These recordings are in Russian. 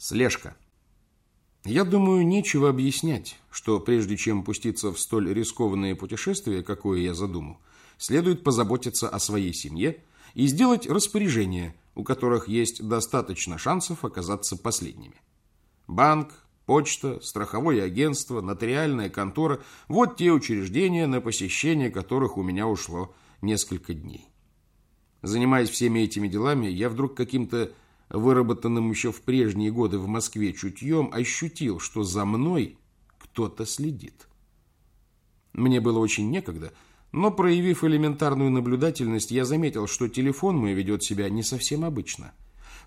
Слежка. Я думаю, нечего объяснять, что прежде чем пуститься в столь рискованное путешествие, какое я задумал, следует позаботиться о своей семье и сделать распоряжения, у которых есть достаточно шансов оказаться последними. Банк, почта, страховое агентство, нотариальная контора – вот те учреждения, на посещение которых у меня ушло несколько дней. Занимаясь всеми этими делами, я вдруг каким-то выработанным еще в прежние годы в Москве чутьем, ощутил, что за мной кто-то следит. Мне было очень некогда, но, проявив элементарную наблюдательность, я заметил, что телефон мой ведет себя не совсем обычно.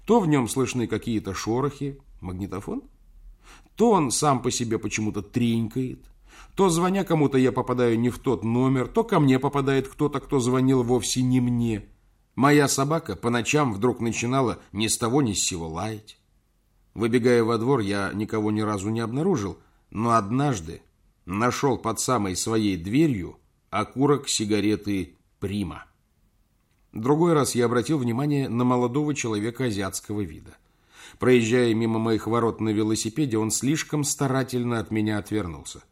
То в нем слышны какие-то шорохи, магнитофон, то он сам по себе почему-то тренькает, то, звоня кому-то, я попадаю не в тот номер, то ко мне попадает кто-то, кто звонил вовсе не мне – Моя собака по ночам вдруг начинала ни с того ни с сего лаять. Выбегая во двор, я никого ни разу не обнаружил, но однажды нашел под самой своей дверью окурок сигареты «Прима». Другой раз я обратил внимание на молодого человека азиатского вида. Проезжая мимо моих ворот на велосипеде, он слишком старательно от меня отвернулся.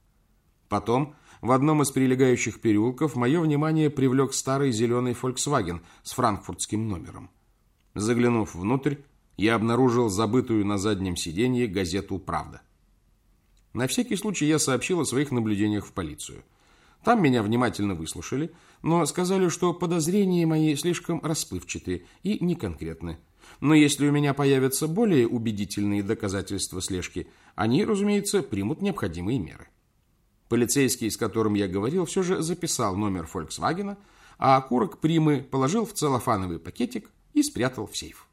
Потом в одном из прилегающих переулков мое внимание привлек старый зеленый Volkswagen с франкфуртским номером. Заглянув внутрь, я обнаружил забытую на заднем сиденье газету «Правда». На всякий случай я сообщил о своих наблюдениях в полицию. Там меня внимательно выслушали, но сказали, что подозрения мои слишком расплывчатые и неконкретны. Но если у меня появятся более убедительные доказательства слежки, они, разумеется, примут необходимые меры. Полицейский, с которым я говорил, все же записал номер «Фольксвагена», а окурок Примы положил в целлофановый пакетик и спрятал в сейф.